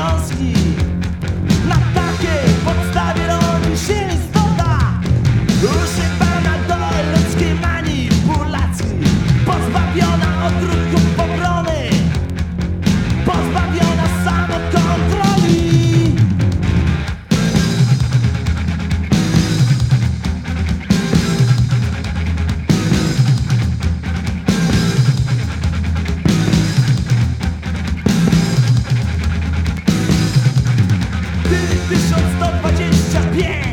związki Na takiej podstawie robi się zgoda Ruszy 125